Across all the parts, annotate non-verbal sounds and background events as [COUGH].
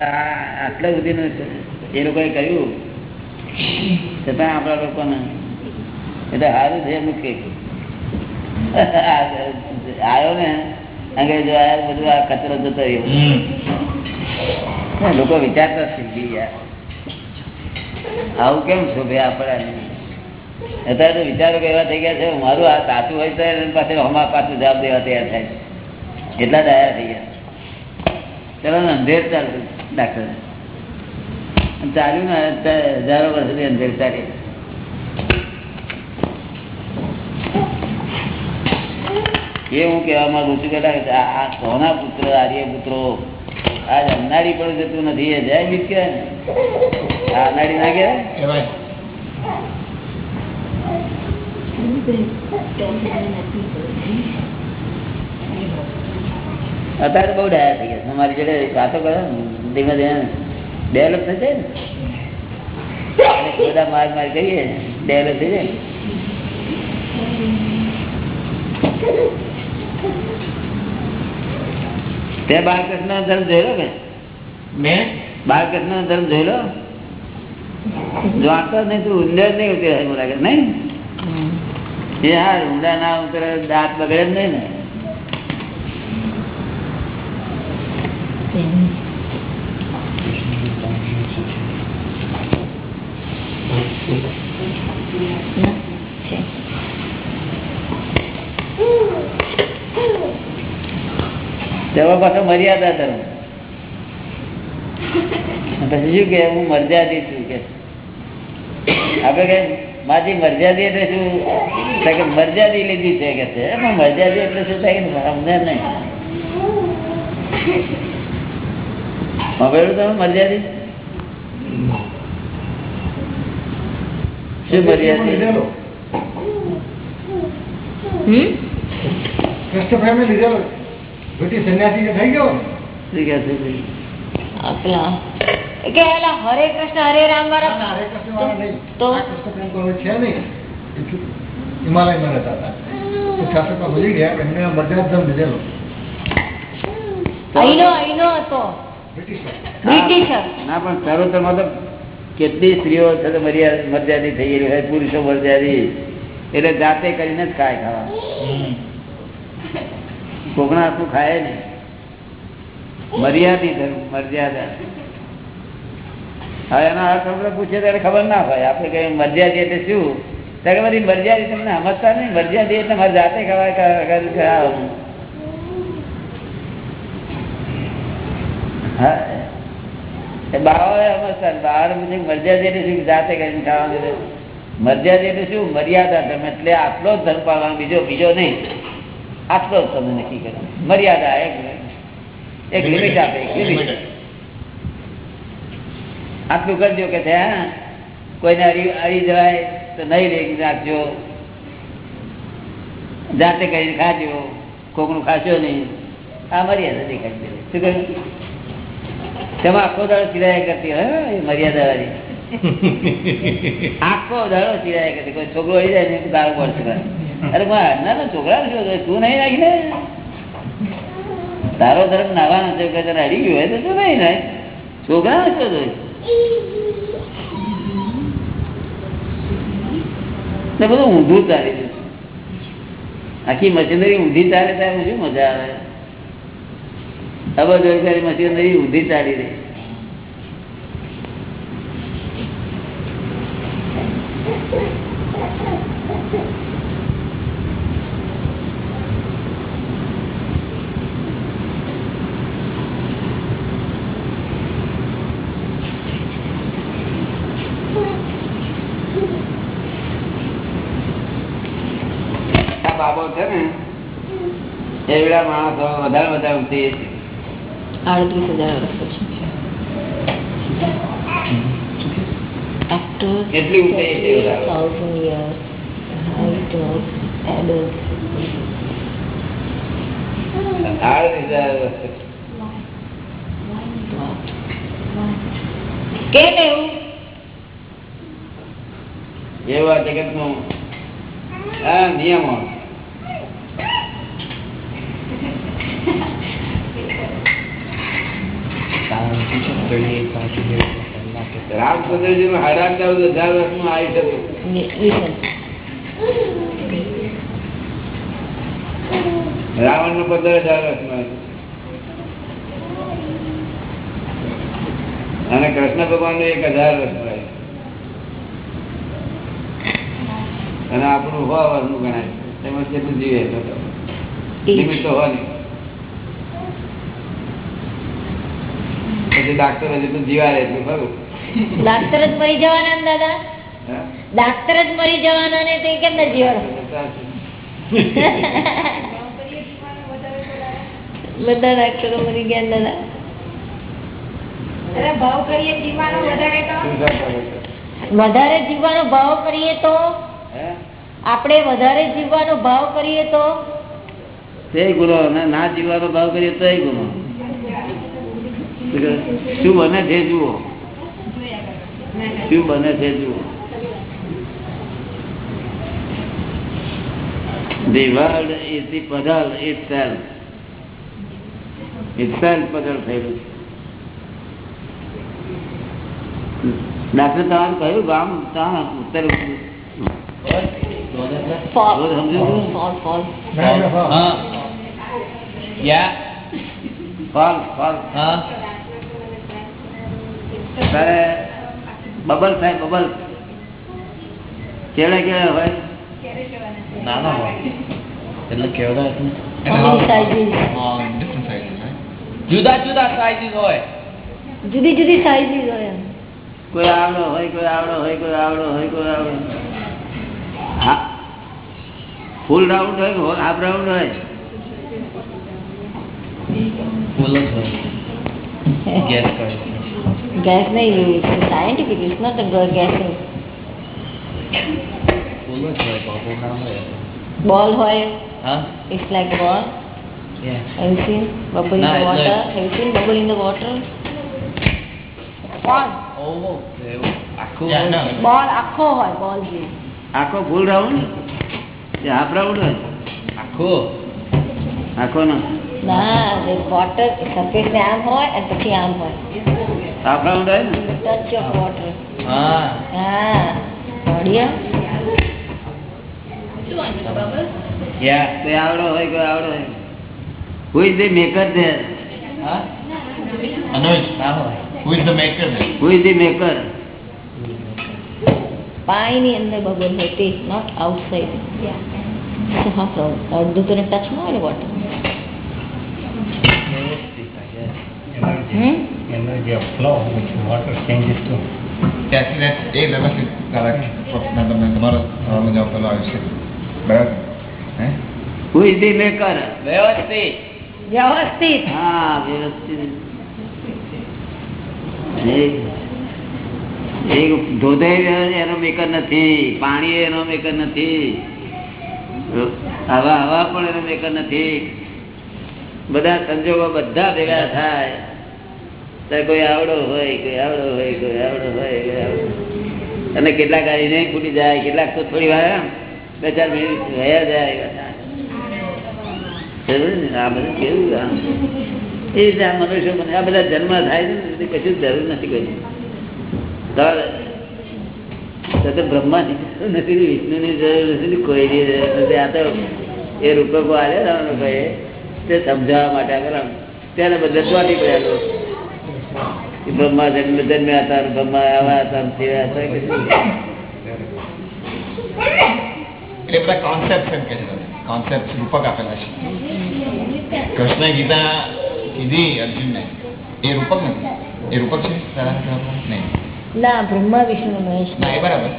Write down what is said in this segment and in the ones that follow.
આટલા સુધીનું એ લોકોએ કહ્યું છતાં આપણા લોકોને એટલે સારું છે એમનું કે. આવ્યો ને બધું આ કચરો જતો લોકો વિચારતા શીખી ગયા આવું કેમ શોભે આપણા અત્યારે તો વિચારો એવા થઈ ગયા છે, મારું આ સાચું હોય તો એની પાછું જવાબ દેવા તૈયાર થાય એટલા ડાયા થઈ ગયા. ચલો અંધેર ચાલતું ડાક્ટર ચાલ્યું ને હજારો વર્ષથી અંદર ચાલી એ હું કહેવા માંગુ છું કે આ કોના પુત્ર આર્ય પુત્રો આજ અનાડી પણ જતું નથી એ જાય બીજ કહેવાય ને? આ અનાડી ના કહેવાય? અત્યારે બહુ ડાયા થઈ ગયા તમારી જોડે વાતો કરો ધીમે ધીમે ડેવલપ થઈ જાય ને. બધા માર માર કરીએ ડેવલપ થઈ જાય. તે બાળકૃષ્ણ ધર્મ જોયેલો કે? મેં? બાળકૃષ્ણ ધર્મ જોયેલો? જો આટલો નહીં તું ઊંડા નહીં ઉતરે એવું લાગે નહીં? એ હા ઊંડા ના ઉતરે દાંત બગડે જ નહીં ને. તેમાં પાછો મર્યાદા ધર્મ. પછી શું કે હું મર્યાદી છું કે. આપડે કે મારી મર્યાદી એટલે શું? કે મર્યાદી લીધી છે કે છે. પણ મર્યાદી એટલે શું થાય કે અમને નહીં. મગળું તમે મર્યાદી? શું મર્યાદી? લીધેલો સંન્યાસી થઈ ગયો. હરે કૃષ્ણ હરે રામ વાળા. હરે કૃષ્ણ વાળા છે નહીં. હિમાલયમાં રહેતા હતા. તો ભૂલી ગયા એમને આ લીધેલો. અહીંનો અહીંનો હતો. British Britisher. ના પણ સર્વોત્તમ તો કેટલી સ્ત્રીઓ મર્યાદિત મર્યાદી થઈ ગયેલી હોય પુરુષો મર્યાદિત. એટલે જાતે કરીને જ ખાય ખાવા. કોકણા હાથનું ખાય ને મર્યાદિત મર્યાદા. હવે એના અર્થ આપણે પૂછીએ ત્યારે ખબર ના હોય. આપણે કહીએ મર્યાદી એટલે શું? ત્યારે બધી મર્યાદી તમને સમજતા નહીં. મર્યાદી એટલે મારે જાતે ખવાય હા. એ બાવાએ સમજતા પૂછ્યું કે મર્યાદા એટલે શું? જાતે કરીને ખાવાનું. મર્યાદા એટલે શું? મર્યાદા ધર્મ. એટલે આટલો જ ધર્મ પાડવાનો બીજો બીજો નહીં. આટલો તમે નક્કી કરો. મર્યાદા એક એક લિમિટ આપે એક લિમિટ આટલું કરજો કે ત્યાં કોઈને અડી જવાય તો નહીં લઈ રાખજો. જાતે કરીને ખાજો. કોકનું ખાશો નહીં. આ મર્યાદા દેખાય દે શું કહ્યું? તેમાં આખો દાડો ચિરાયા કરતી એ મર્યાદા વાળી [LAUGHS] આખો દાડો ચિરાયા કરતી કોઈ છોકરો આવી જાય ને ગાળો પડશે અરે ના છોકરા તું નહીં નાખી ને? તારો ધર્મ નાવાનો છે કે તને અડી ગયું તો તું નહીં નાખ છોકરા જોઈ ને બધું ઊંધું ચાલી રહ્યું આખી મશીનરી ઊંધી ચાલે ત્યારે શું મજા આવે? અબજ જોઈ મશીનરી ઊંધી ચાલી રહી આ બાબો છે ને એવડા માણસો વધારે વધારે ઉઠી આડત્રીસ હજાર કેટલી ઊંચાઈ છે એ બરાબર? 30,000 years, height of adults. આડત્રીસ હજાર વર્ષ. કેમ એવું એવા જગતનું આ નિયમો રામચંદ્રજી નું ચૌદ હજાર આયુષ્ય રાવણનું પંદર હજાર વર્ષનું હતું અને કૃષ્ણ ભગવાનનું એક હજાર આયુષ્ય અને આપણું હોવાનું ગણાય. તેમાં કેટલું જીવે તો. લિમિટ તો ડાક્ટર નહીં તો જીવાડે એટલું ખરું? ડાક્ટર જ મરી જવાના દાદા? ડાક્ટર જ મરી જવાના ને તે કેમ ના જીવાડો [LAUGHS] બધા ડાક્ટરો મરી ગયા દાદા? ભાવ કરીએ જીવવાનો તો? વધારે જીવવાનો ભાવ કરીએ તો? આપણે વધારે જીવવાનો ભાવ કરીએ તો? તે ગુનો ના જીવવાનો ભાવ કરીએ તો ગુનો. શું બને છે જુઓ. શું બને છે જુઓ. The world is the puzzle itself. Itself puzzle થયેલું છે. ડાક્ટર તમારું કયું ગામ ત્યાં ઉત્તર સમજો ફોલ ફોલ હા. તારે બબલ થાય બબલ. કેળે કેળે હોય. નાના હોય. એટલે કેવડા? જુદા જુદા સાઈઝ હોય. જુદી જુદી સાઈઝીસ હોય કોઈ આવડો હોય કોઈ આવડો હોય કોઈ આવડો હોય કોઈ આવડો હા. ફૂલ રાઉન્ડ હોય હાફ રાઉન્ડ હોય? ફૂલ જ હોય. [LAUGHS] ગેસ કરે ગેસ નહીં સાયન્ટિફિક ઇટ્સ નોટ જ હોય બોલ હોય હા it's like ball Have you seen bubble in the water? Have you seen bubble in the water? Ball. આખું. Ball આખો હોય ball જેવું. આખો ફૂલ રાઉન્ડ કે હાફ રાઉન્ડ હોય આખું આખો ના ના water surface ને આમ હોય અને પછી આમ હોય સાફરાન ઉડાય ને હોય કે આવડો હોય? Who is the પાણીની અંદર બબલ હોય તે નોટ આઉટસાઇડ અડધું તને ટચ ના આવે water energy of flow which water changes to. That's એ વ્યવસ્થિત correct. પ્રશ્ન તમે તમારો સવાલનો જવાબ પેલો આવ્યો છે બરાબર હે Who is the maker? વ્યવસ્થિત વ્યવસ્થિત હા વ્યવસ્થિત એક- એનો મેકર નથી. પાણી એનો મેકર નથી. હવા હવા પણ એનો મેકર નથી. બધા સંજોગો બધા ભેગા થાય. કોઈ આવડો હોય, કોઈ આવડો હોય, કોઈ આવડો હોય, કોઈ આવડો અને કેટલાક આવી નહીં ફૂટી જાય, કેટલાક તો થોડી વાર બે ચાર મિનિટ રહ્યા જાય? આ બધું કેવું આમ? એ રીતે આ મનુષ્ય મને, આ બધા જન્મ થાય છે કશું જરૂર નથી તમારે- તો બ્રહ્માની જરૂર નથી, વિષ્ણુની જરૂર નથી કોઈની જરૂર નથી. આ તો એ રૂપકો આવ્યા લોકોએ, તે સમજાવવા માટે આગળ ત્યારે બધા ચોટી પડ્યા બ્રહ્મા જન્મ જન્મ્યા હતા બ્રહ્મા આવા હતા તેવા હતા એટલે બધા કોન્સેપ્ટ કે કોન્સેપ્ટ રૂપક આપેલા છે. કૃષ્ણ ગીતા કીધી અર્જુનને. એ રૂપક નથી. એ રૂપક છે? નહીં. ના બ્રહ્મા વિષ્ણુ મહેશ. ના એ બરાબર.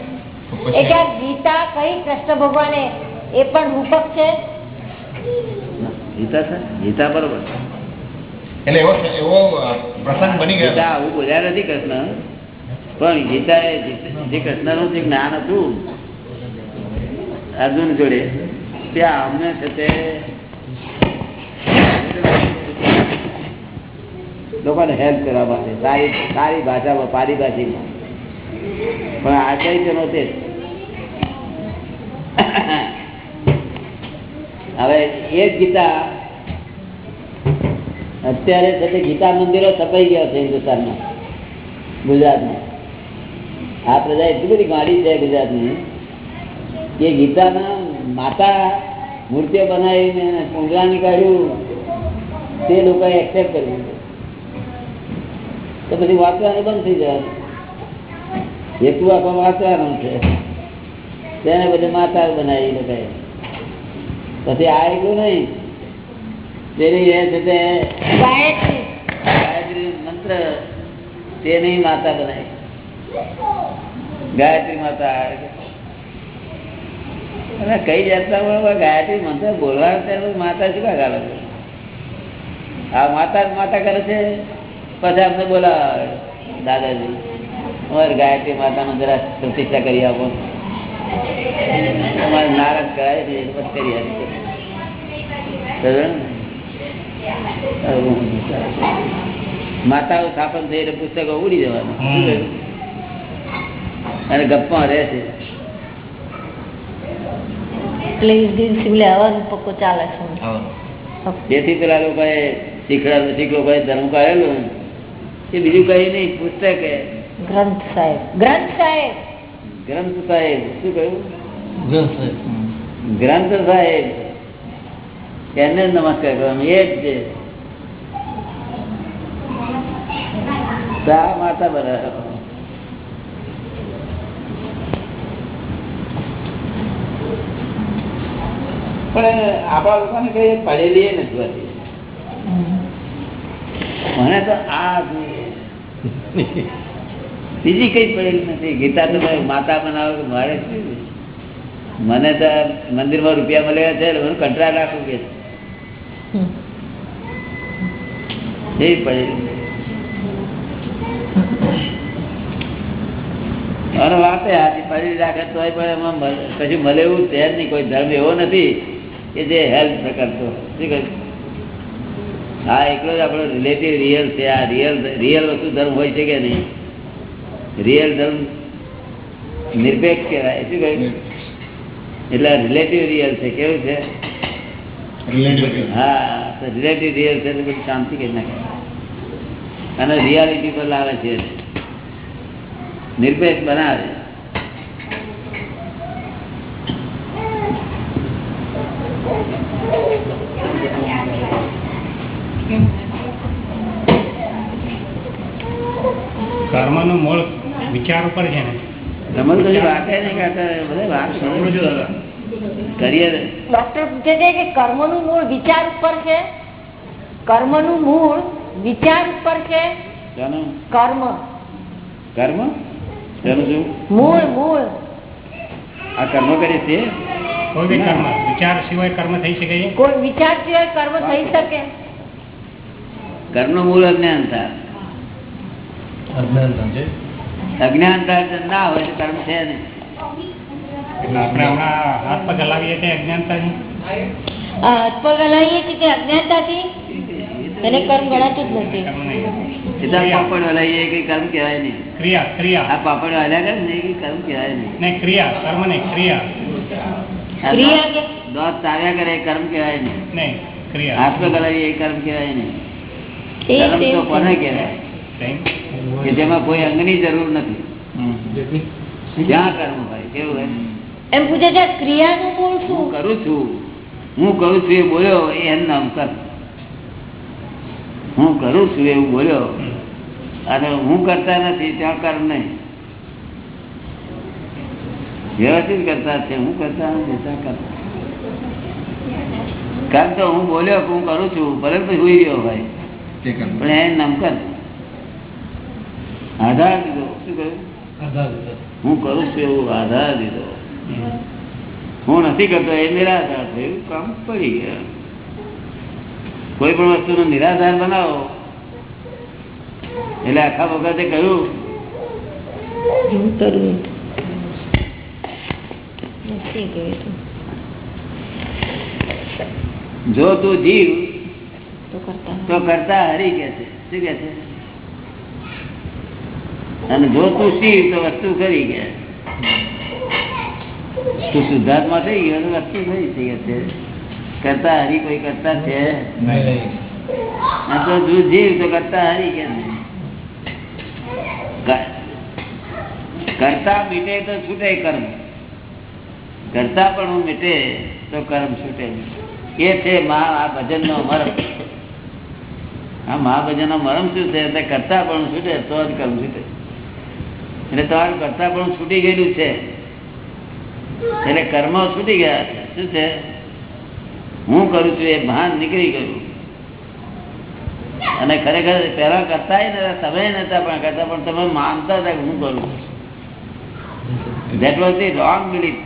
એટલે ગીતા કઈ કૃષ્ણ ભગવાને એ પણ રૂપક છે? ગીતા છે? ગીતા બરોબર. એટલે એવો એવો પ્રસંગ બની ગયો. આવું બોલ્યા નથી કૃષ્ણ. પણ ગીતા જે કૃષ્ણનું જે જ્ઞાન હતું, અર્જુન જોડે, ત્યાં અમને છે લોકોને હેલ્પ કરવા માટે, સારી સારી ભાષામાં, પારિભાષિકમાં. પણ આચાર્ય તેનો તે હવે એ જ ગીતા અત્યારે છે ગીતા મંદિરો છપાઈ ગયા છે હિન્દુસ્તાનમાં. ગુજરાતમાં. આ પ્રજા એટલી બધી ગાડી છે ગુજરાતની, કે ગીતાના માતા મૂર્તિઓ બનાવીને એને નીકાળ્યું તે લોકોએ એક્સેપ્ટ કર્યું તો પછી વાંચવાનું બંધ થઈ જવાનું હેતુ આપણે વાંચવાનું છે. તેને બધે માતા બનાવી લોકોએ પછી આ એટલું નહીં. તેની એ છે તે ગાયત્રી. ગાયત્રી મંત્ર તેની માતા બનાવી. ગાયત્રી માતા અને કઈ જાતના ગાયત્રી મંત્ર બોલવા ત્યારે માતા શું કા ગાલે છે આ માતા માતા કરે છે? પછી અમને બોલાવે. દાદાજી અમારે ગાયત્રી માતાનો જરા પ્રતિષ્ઠા કરી આપો. અમારે નારદ કરાય પછી કરી આપી? માતાઓ સ્થાપન થઈ એટલે પુસ્તકો ઉડી જવાનું. અને ગપમાં રહે છે. પેલા ધર્મ કરેલું એ બીજું કઈ નહીં પુસ્તક ગ્રંથ સાહેબ. ગ્રંથ સાહેબ! ગ્રંથ સાહેબ શું કહ્યું? ગ્રંથ સાહેબ. એને નમસ્કાર કરવાનો, એ જ છે. માતા બરાબર પણ આપણા લોકોને પડેલી મને તો આ બીજી કઈ પડેલી નથી. ગીતા તો માતા બનાવો કે મારે? મને તો મંદિરમાં રૂપિયા મળ્યા છે કંટાળ રાખવું કે એવી પડેલી અને વાત હાથી પડી રાખે તોય પણ કશું મળે એવું છે જ નહીં. કોઈ ધર્મ એવો નથી કે જે હેલ્પ કરતો. હા એકલો જ આપણો રિલેટિવ રિયલ છે. આ રિયલ રિયલ વસ્તુ ધર્મ હોય છે કે નહીં? રિયલ ધર્મ નિરપેક્ષ કહેવાય. શું કહ્યું એટલે રિલેટિવ રિયલ છે. કેવું છે? હા તો રિલેટિવ રિયલ છે તો બધી શાંતિ કરી નાખે. અને રિયાલિટી પર લાવે છે નિરપેક્ષ બનાવે. કર્મનું મૂળ વિચાર ઉપર છે ને. તમારું કશું વાંકે નહીં કાકા બધા વાત કરીએ ડોક્ટર પૂછે છે કે કર્મનું મૂળ વિચાર ઉપર છે? કર્મનું મૂળ વિચાર ઉપર છે? કર્મ. કર્મ? શું? મૂળ મૂળ. આ કર્મ કરીએ છીએ કોઈ બી કર્મ. વિચાર સિવાય કર્મ થઈ શકે છે? કોઈ વિચાર સિવાય કર્મ થઈ શકે? કર્મનું મૂળ અજ્ઞાનતા અજ્ઞાનતા ના હોય તો કર્મ છે નહીં. એટલે આપણે હમણાં હાથ પગ હલાવીએ તે અજ્ઞાનતાથી? આ હાથ પગ હલાવીએ છીએ અજ્ઞાનતાથી? તેને કર્મ ગણાતું જ નથી. પાપડ હલાવીએ એ કઈ કર્મ કહેવાય નહીં. ક્રિયા આ પાપડ હલ્યા કરે ને એ કઈ કર્મ કહેવાય નહીં. નહીં ક્રિયા કર્મ નહીં ક્રિયા. ક્રિયા કે દોત ચાવ્યા કરે એ કર્મ કહેવાય નહીં. નહીં ક્રિયા. હાથ પગ હલાવીએ એ કર્મ કહેવાય નહીં. કર્મ તો કોને કહેવાય? કે જેમાં કોઈ અંગની જરૂર નથી. જ્યાં કર્મ હોય કેવું હોય? એમ પૂછે છે ક્રિયાનું હું શું કરું છું. હું કરું છું એ બોલ્યો એ એનું નામ કર્મ. હું કરું છું એવું બોલ્યો. અને હું કરતા નથી ત્યાં કર્મ નહીં. વ્યવસ્થિત કરતા છે હું કરતા નથી ત્યાં કર્મ કારણ તો હું બોલ્યો હું કરું છું ભલે પછી હુઈ ગયો ભાઈ. પણ એ નામ આધાર દીધો. શું કહ્યું? હું કરું છું એવું આધાર દીધો. હું નથી કરતો એ નિરાધાર થયું. કામ પડી ગયા. કોઈ પણ વસ્તુનો નિરાધાર બનાવો. એટલે આખા વખતે કહ્યું. જો તું જીવ તો કરતા હરી કે છે. શું કે છે? અને જો તું શિવ તો વસ્તુ કરી કે તું શુદ્ધાત્મા થઈ ગયો વસ્તુ થઈ થઈ છે? કરતા હરી કોઈ કરતા છે? આ તો તું જીવ તો કરતા હરી કે કરતા મીટે તો છૂટે કર્મ. કરતા પણ હું મીટે તો કર્મ છૂટે. એ છે મા આ ભજન નો મરમ. આ મહાભજન નો મરમ શું છે? એટલે કરતા પણ છૂટે તો જ કર્મ છૂટે. એટલે તમારું કરતા પણ છૂટી ગયેલું છે. એટલે કર્મ છૂટી ગયા. છે શું છે? હું કરું છું એ ભાન નીકળી ગયું અને ખરેખર પેલા કરતા તમે નતા પણ કરતા, પણ તમે માનતા હતા હું કરું that was the wrong belief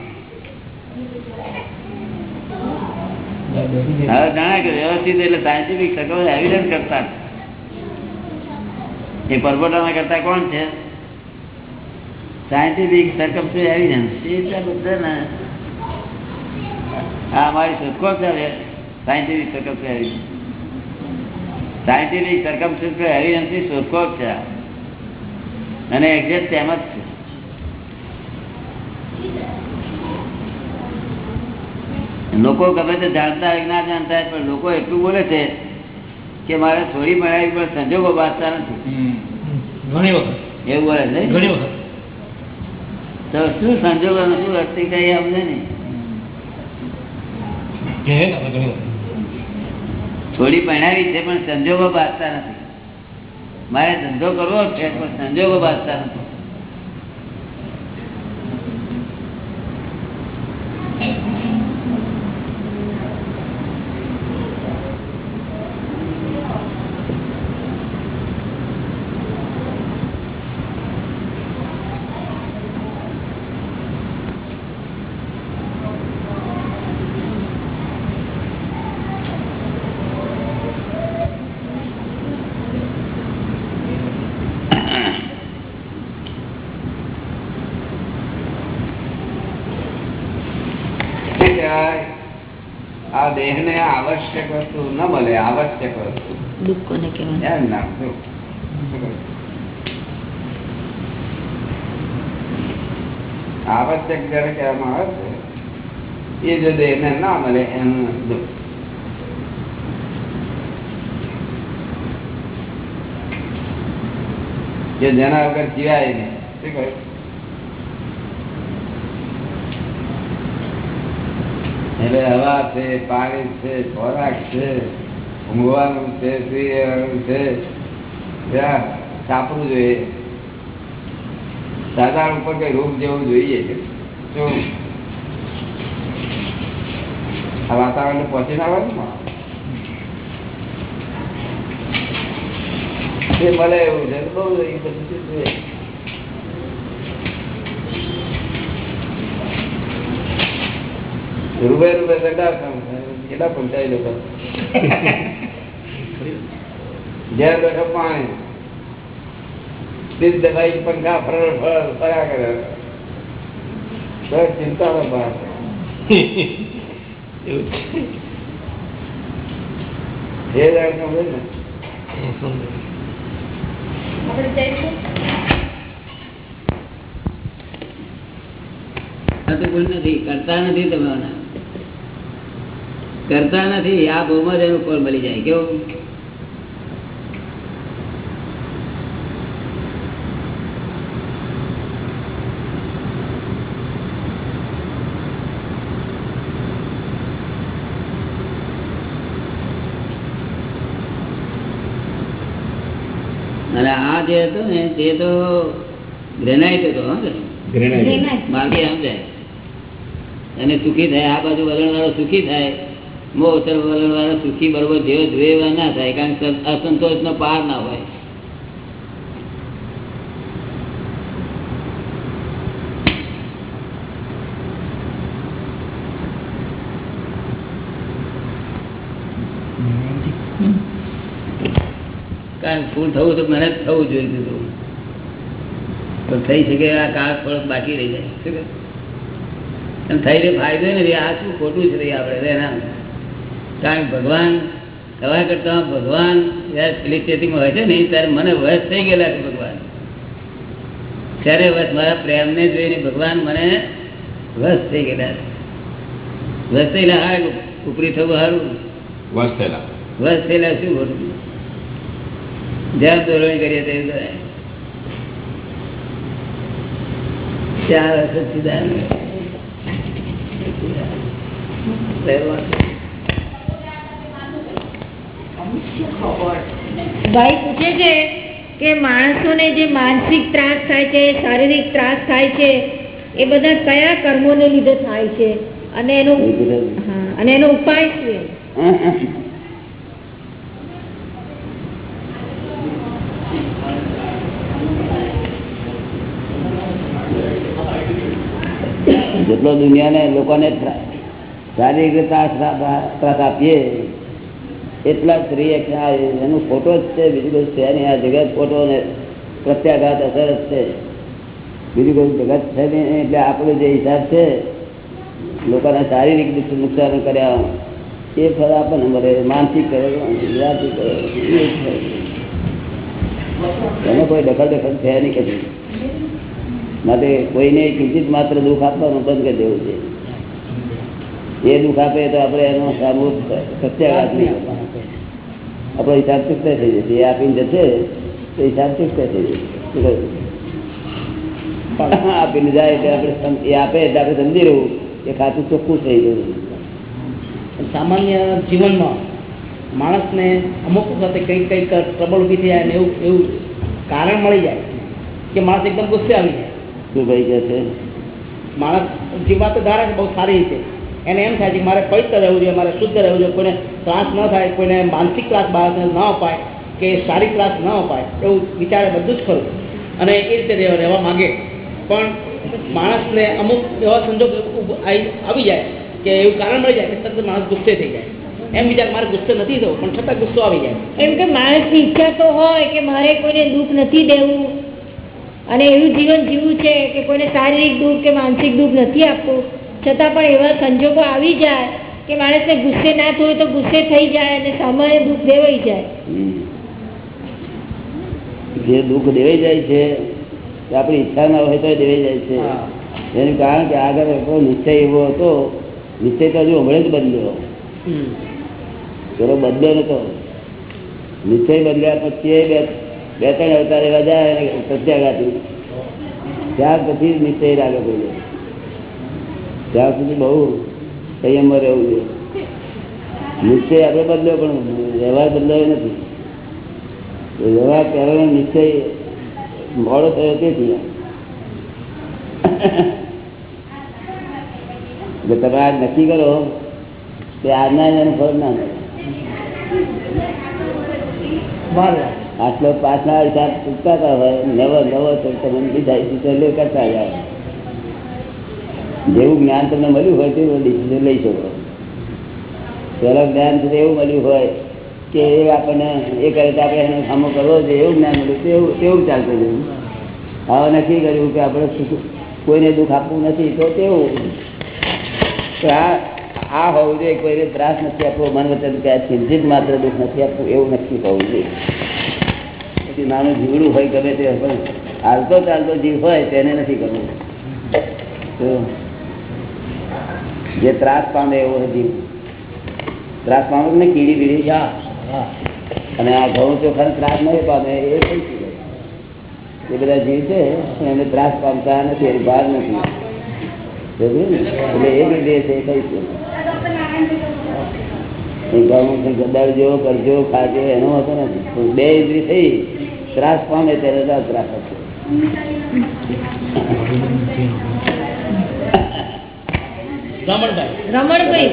હવે જાણે કે વ્યવસ્થિત એટલે સાયન્ટિફિક સગવડ એવિડન્સ કરતા એ પરબોટાના કરતા કોણ છે? સાયન્ટિફિક સરકમ એવિડન્સ એ બધા ને હા અમારી શોધખોળ છે સાયન્ટિફિક સરકમ સાયન્ટિફિક સરકમ એવિડન્સની શોધખોળ છે અને એક્ઝેક્ટ તેમ જ છે. લોકો ગમે તે જાણતા હોય ના જાણતા હોય પણ લોકો એટલું બોલે છે કે મારે થોડી મળ્યા પણ સંજોગો બાંધતા નથી. ઘણી વખત. એવું બોલે છે ઘણી વખત. તો શું સંજોગો શું કઈ અમને નહીં. થોડી પહેણાવી છે, પણ સંજોગો બાંધતા નથી. મારે ધંધો કરવો છે, પણ સંજોગો બાંધતા નથી શું કહેવાય? આ દેહ ને આવશ્યક વસ્તુ ન આવશ્યક વસ્તુ. દુઃખ કોને કહેવાય. એમ આવશ્યક જયારે કહેવામાં આવે છે એ જો દેહને ના મળે એનું દુઃખ. કે જેના વગર જીવાય નહીં. શું કહ્યું એટલે હવા છે પાણી છે ખોરાક છે ઊંઘવાનું છે સુઈ છે. ત્યાં જોઈએ. સાધારણ ઉપર કઈ રોગ જેવું જોઈએ શું? આ વાતાવરણ પહોંચી ના હોય ને મળે એવું છે, બહુ બધું રૂબે રૂબે સરદાર કેટલા પંચાય લોકો? જ્યાં બેઠો પાણી સીધ દબાઈ પંખા ફર ફર ફર્યા કરે. બસ ચિંતા નો ભાર એવું એ જાણ સમજે ને. આપણે જઈશું ભૂલ નથી કરતા નથી તમે. કરતા નથી આ બહુમાં જ એનું ફળ મળી જાય. કેવું? અને આ જે હતો ને તે તો ગ્રેનાઇટ હતો. બાકી સમજાય. અને સુખી થાય આ બાજુ વલણ વાળો સુખી થાય. મો વલણ સુખી બરોબર જેવો જોઈએ એવા ના થાય, કારણ કે અસંતોષ નો પાર ના હોય. કારણ ફૂલ થવું તો મહેનત થવું જોઈએ હતું પણ થઈ શકે આ કાળ થોડોક બાકી રહી જાય. શું? એમ થઈને ફાયદો નથી, આ શું ખોટું છે આપણે એના કારણ કે ભગવાન કવા કરતા ભગવાન જ્યારે પેલી સ્થિતિમાં હોય છે ને ત્યારે મને વસ થઈ ગયેલા છે ભગવાન. ત્યારે વસ મારા પ્રેમને જોઈને ભગવાન મને વશ થઈ ગયેલા છે. વશ થયેલા હારું ઉપરી થવું સારું વસ થયેલા. વસ થયેલા શું ખોટું જ્યાં દોરણી કરીએ તેવી દોરાય. ચાર વખત સીધા ભાઈ પૂછે છે કે માણસોને જે માનસિક ત્રાસ થાય છે શારીરિક ત્રાસ થાય છે એ બધા કયા કર્મોને લીધે થાય છે? અને એનો અને એનો ઉપાય શું છે જેટલો દુનિયાને લોકોને શારીરિક ત્રાસ આપીએ એટલા જ રિએક્શન એનો ફોટો જ છે, બીજું બધું છે નહીં. આ જગત ફોટો ને પ્રત્યાઘાત અસર જ છે. બીજું કોઈ જગત છે નહીં એટલે આપણો જે હિસાબ છે, લોકોને શારીરિક રીતે નુકસાન કર્યા એ ફળ આપણને મળે. માનસિક કરે ગુજરાતી કરે. એનો કોઈ દખલ દખલ છે નહીં કશું માટે કોઈને કિંચિત માત્ર દુઃખ આપવાનું બંધ કરી દેવું છે એ દુઃખ આપે તો આપણે એનો સામુ પ્રત્યાઘાત નહીં કરવાનો. આપણો હિસાબ ચૂકતે થઈ જશે. એ આપીને જશે તો હિસાબ ચૂકતે થઈ જશે. શું કહ્યું? આપીને જાય એટલે આપણે સમ- એ આપે એટલે આપણે સમજી રહ્યું કે ખાતું ચોખ્ખું થઈ ગયું. સામાન્ય જીવનમાં માણસને અમુક વખતે કંઈક કંઈક ટ્રબલ ઊભી થઈ જાય ને એવું એવું કારણ મળી જાય કે માણસ એકદમ ગુસ્સે આવી જાય. શું ભાઈ કે છે? માણસ જીવાત ધારે છે બહુ સારી રીતે. એને એમ થાય છે મારે પવિત્ર રહેવું જોઈએ, મારે શુદ્ધ રહેવું જોઈએ, કોઈને ત્રાસ ન થાય, કોઈને માનસિક ત્રાસ બાળકને ન અપાય, કે શારીરિક ત્રાસ ન અપાય, એવું વિચારે બધું જ ખરું. અને એ રીતે રહેવા માંગે. પણ માણસને અમુક એવા સંજોગ આવી જાય કે એવું કારણ મળી જાય કે તરત માણસ ગુસ્સે થઈ જાય. એમ વિચાર મારે ગુસ્સે નથી થવું, પણ છતાં ગુસ્સો આવી જાય. એમ કે માણસની ઈચ્છા તો હોય કે મારે કોઈને દુઃખ નથી દેવું, અને એવું જીવન જીવવું છે કે કોઈને શારીરિક દુઃખ કે માનસિક દુઃખ નથી આપવું. છતાં પણ એવા સંજોગો આવી જાય કે માણસને ગુસ્સે ના થયું તો ગુસ્સે થઈ જાય અને સામાન્ય દુઃખ દેવાઈ જાય. જે દુઃખ દેવાઈ જાય છે આપણી ઈચ્છા ના હોય તો દેવાઈ જાય છે. એનું કારણ કે આગળ નિશ્ચય એવો હતો નિશ્ચય તો હજુ હમણાં જ બદલ્યો. હમ. પેલો બદલ્યો નતો. નિશ્ચય બદલ્યા પછી બે બે ત્રણ અવતાર એવા જાય સત્યાઘાતી ત્યાર પછી નિશ્ચય લાગે બોલે ત્યાં સુધી બહુ સંયમમાં રહેવું જોઈએ. નિશ્ચય આપણે બદલ્યો પણ વ્યવહાર બદલાયો નથી. વ્યવહાર પહેલાનો નિશ્ચય મોડો થયો તેથી એટલે તમે આજ નક્કી કરો કે આજના એને ફળ ના મળે. આટલો પાછલા હિસાબ ચૂકતા હોય નવો નવો તો તમે બીજા કરતા જાઓ જેવું જ્ઞાન તમને મળ્યું હોય તેવું ડિસિઝન લઈ શકો. પહેલા જ્ઞાન એવું મળ્યું હોય કે એ આપણને એ કરે તો આપણે એનો સામો કરવો જોઈએ. એવું જ્ઞાન મળ્યું તેવું તેવું ચાલતું હતું હવે નક્કી કર્યું કે આપણે કોઈને દુઃખ આપવું નથી તો તેવું. આ આ હોવું જોઈએ. કોઈને ત્રાસ નથી આપવો, મન વચન કે ચિંતિત માત્ર દુઃખ નથી આપવું, એવું નક્કી હોવું જોઈએ. પછી નાનું જીવડું હોય ગમે તે હાલતો ચાલતો જીવ હોય તેને નથી કરવું તો જે ત્રાસ પામે એવો જીવ ત્રાસ પામે ને કીડી બીડી. અને આ ઘઉં ચોખા ત્રાસ નહીં પામે એ એ બધા જીવ છે એને ત્રાસ પામતા નથી એની ભાર નથી. એટલે એ લીધે છે એ કઈ છે ઘઉં ગદાડજો કરજો ખાજો એનો હતો નથી. બે ઇન્દ્રી થઈ ત્રાસ પામે ત્યારે ત્રાસ હશે. રમણભાઈ. રમણભાઈ.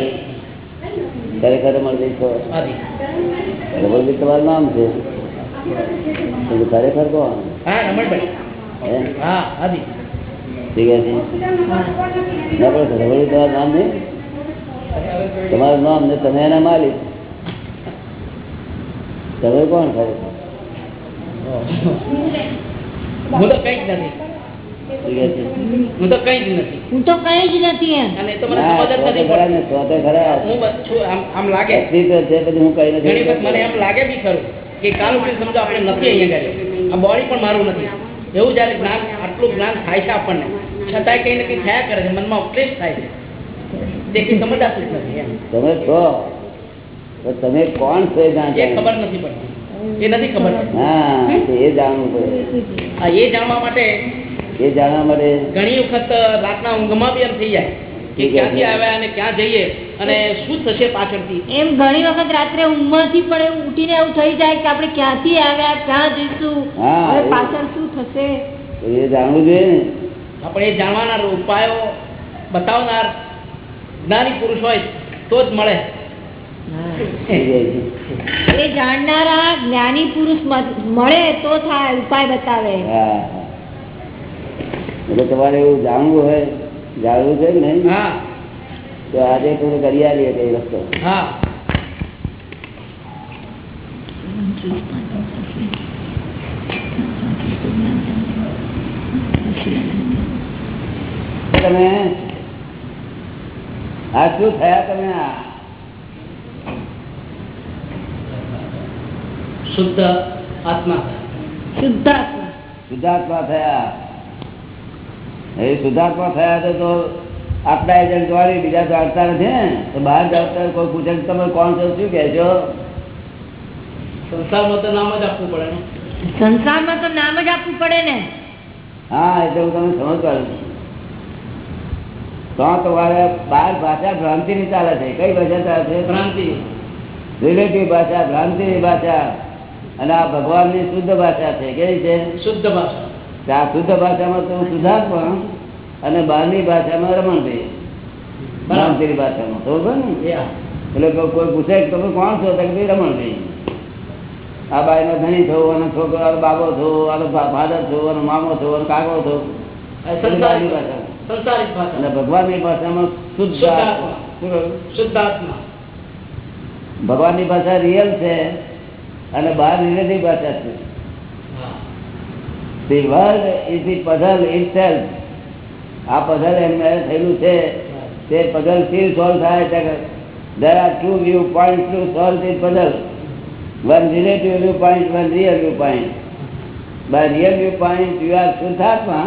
ખરેખર રમણભાઈ છો રમણભાઈ તમારું નામ છે. તો ખરેખર કોણ? હા રમણભાઈ. હા? હાજી. ઠીક છે. રમણભાઈ તમારું નામ નહીં તમારું નામ ને તમે એના માલિક. તમે કોણ ખરેખર? હું તો કઈ જ નથી. હું તો કઈ જ નથી. હું તો કઈ જ નથી એમ. અને તો મને સમજ જ તો તો નથી ખરા ને, પડતી. તો તો ખરા. હું છું આમ આમ લાગે. છે પછી હું કઈ નથી મને એમ લાગે બી ખરું કે કાલ ઉઠી સમજો આપણે નથી અહીંયા ઘરે. આ બોડી પણ મારું નથી. એવું જ્યારે જ્ઞાન આટલું જ્ઞાન થાય છે આપણને. છતાંય કંઈ નક્કી થયા કરે છે મનમાં ક્લેશ થાય છે. તે સમજાતું જ નથી એમ. તમે છો. તમે કોણ છો એ એ ખબર નથી. પડતી. એ નથી ખબર પડતી. હા એ જાણવું પડે. હા એ જાણવા માટે એ જાણવા માટે ઘણી વખત રાતના ઊંઘમાં બી એમ થઈ જાય કે ક્યાંથી આવ્યા અને ક્યાં જઈએ અને શું થશે પાછળથી? એમ ઘણી વખત રાત્રે ઊંઘમાંથી પણ એવું ઉઠીને એવું થઈ જાય કે આપણે ક્યાંથી આવ્યા ક્યાં જઈશું પાછળ શું થશે? એ જાણવું જોઈએ ને. આપણે એ જાણવાના ઉપાયો બતાવનાર જ્ઞાની પુરુષ હોય તો જ મળે. એ જાણનારા જ્ઞાની પુરુષ મળે તો થાય ઉપાય બતાવે. હા. એટલે તમારે એવું જાણવું હોય જાણવું છે ને હા તો આજે થોડું કરી આવીએ કઈ રસ્તો હા તમે આ શું થયા તમે આ શુદ્ધ આત્મા શુદ્ધાત્મા શુદ્ધાત્મા થયા એ સુધાર્થમાં થયા તો તો આપણા એજન્ટ જોવાની બીજા દ્વારતા નથી ને? તો બહાર જાણતા કોઈ પૂછે તમે કોણ છો? શું કહેશો સંસારમાં તો નામ જ આપવું પડે ને. સંસારમાં તો નામ જ આપવું પડે ને. હા એટલે હું તમને સમજ છું. તો તમારે બાર ભાષા ભ્રાંતિની ચાલે છે. કઈ ભાષા ચાલે છે? ભ્રાંતિ. રિલેટિવ ભાષા ભ્રાંતિ ની ભાષા. અને આ ભગવાનની શુદ્ધ ભાષા છે. કેવી છે? શુદ્ધ ભાષા. તો આ શુદ્ધ ભાષામાં તો શુદ્ધાત્મા અને બહારની ભાષામાં રમણભાઈ ભ્રાંતિની ભાષામાં. તો ને? એટલે કોઈ પૂછે તમે કોણ છો? તો કે ભાઈ રમણભાઈ આ બાઈનો ધણી છો અને છોકરો આ બાબો છો આનો ફાધર છો અને મામો છો અને કાકો છો અને ભગવાનની ભાષામાં શુદ્ધ કહ્યું? ભગવાનની ભાષા રિયલ છે અને બહાર રિલેટિવ ભાષા છે. The world is the puzzle itself. આ puzzle એમને થયેલું છે તે puzzle still solve થાય છે કે there are two view points to solve this puzzle. One relative viewpoint, one real viewpoint. By real viewpoint you are શુદ્ધાત્મા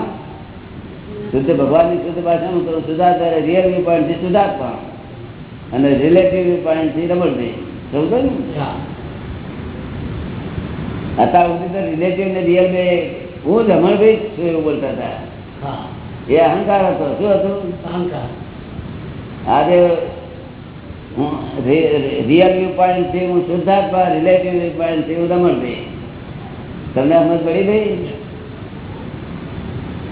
શુદ્ધ ભગવાનની શુદ્ધ ભાષામાં તો શુદ્ધાત્મા રિયલ વ્યૂ થી શુદ્ધાત્મા અને રિલેટિવ વ્યૂ થી રમણભાઈ સમજો ને. અત્યાર સુધી તો રિલેટિવ ને રિયલ બે હું રમણભાઈ બોલતા હતા. હા. એ અહંકાર હતો. શું હતું? અહંકાર. આજે હું રિયલ વ્યૂ પોઈન્ટથી હું શુદ્ધાત્મા રિલેટિવ વ્યૂ પોઈન્ટથી હું રમણભાઈ. તમને સમજ પડી ભાઈ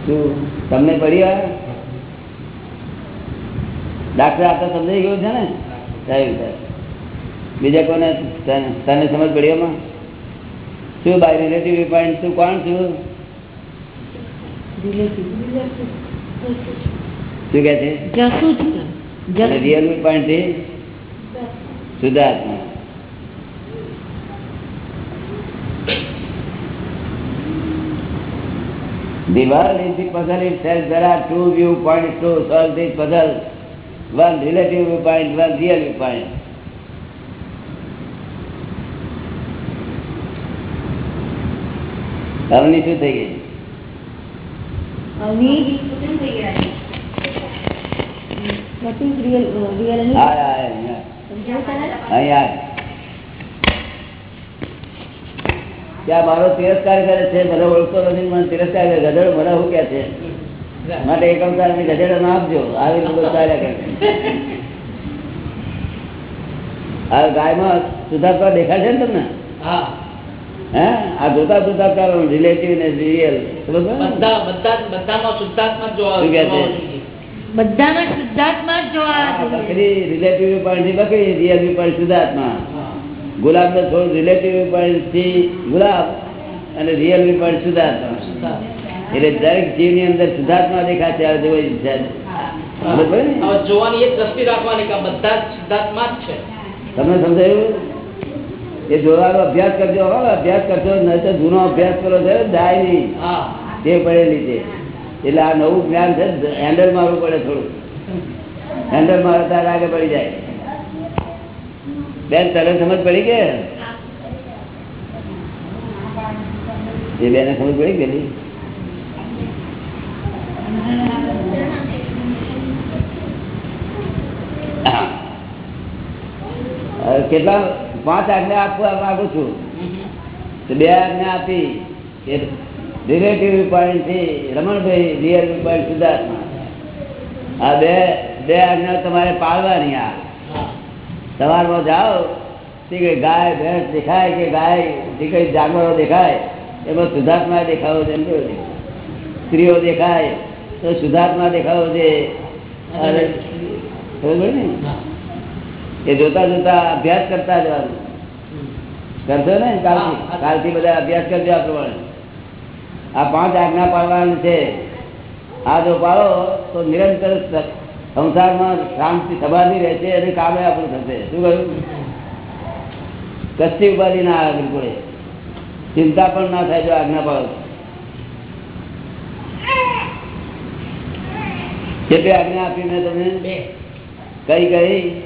શું? તમને પડી આ ડાક્ટર આપણે સમજાઈ ગયું છે ને? સાહેબ બીજા કોને તને સમજ પડી એમાં? શું બાય રિલેટિવ વ્યૂ પોઈન્ટ તું કોણ છું? શું કે છે જસું છું અને જસું. રિયલ વ્યૂ પોઈન્ટ થી શુદ્ધાત્મા The world is the puzzle itself. There are two viewpoints to solve this puzzle. One relative viewpoint, one real viewpoint. Avani શું થઈ ગઈ ત્યાં મારો તિરસ્કાર કરે છે મને ઓળખતો નથી મને તિરસ્કાર કરે. ગધેડો મને શું કે છે? માટે એક અવતારની ગધેડો ના આપજો. આવી બધું ચાલ્યા કરે. આ ગાયમાં સુધાર દેખાય છે ને તમને? હે. આ જોતા સુધારતા રિલેટિવ ને રિયલ બધામાં શુદ્ધાત્મા જોવા. બધામાં શુદ્ધાત્મા જોવા બકરી રિલેટિવ બકરી ગુલાબ ને થોડું રિલેટિવથી ગુલાબ અને રિયલ પણ સુધાર્થમાં શુદ્ધાત્મા. એટલે દરેક જીવની અંદર શુદ્ધાત્મા દેખાશે આ જોવાની એ દ્રષ્ટિ રાખવાની કે આ બધા જ શુદ્ધાત્મા જ છે. તમને સમજાયું? એ જોવાનો અભ્યાસ કરજો અભ્યાસ કરજો નહીં તો જૂનો અભ્યાસ કરો છે જાય નહીં. તે પડેલી છે એટલે આ નવું જ્ઞાન છે હેન્ડલ મારવું પડે થોડું. હેન્ડલ મારો તાર આગળ પડી જાય. બેન તને સમજ પડી કે? એ બેને સમજ પડી ગયેલી કેટલા પાંચ આજ્ઞા આપવા માંગુ છું. તો બે આજ્ઞા આપી. એ રિલેટિવ પોઈન્ટથી રમણભાઈ રિયલ રૂપાણી સુધાર્થમાં. આ બે બે આજ્ઞા તમારે પાળવાની આ. સવારમાં જાઓ કે ગાય ભેંસ દેખાય કે ગાય જે કઈ જાનવરો દેખાય એમાં સુધાર્થમાં દેખાવો છે સ્ત્રીઓ દેખાય તો સુધાર્થમાં દેખાવો છે. ને એ જોતા જોતા અભ્યાસ કરતા જવાનું. કરશો ને? કાલથી. કાલથી બધા અભ્યાસ કરજો આ પ્રમાણે. આ પાંચ આજ્ઞા પાડવાની છે. આ જો પાડો તો નિરંતર સંસારમાં શાંતિ સમાધિ રહેશે અને કામે આપણું થશે. શું કહ્યું? કચ્છી ઉપાધિ ના આવે બિલકુલ. ચિંતા પણ ના થાય જો આજ્ઞા પાડો કેટલી આજ્ઞા આપી મેં તમને? કઈ કઈ?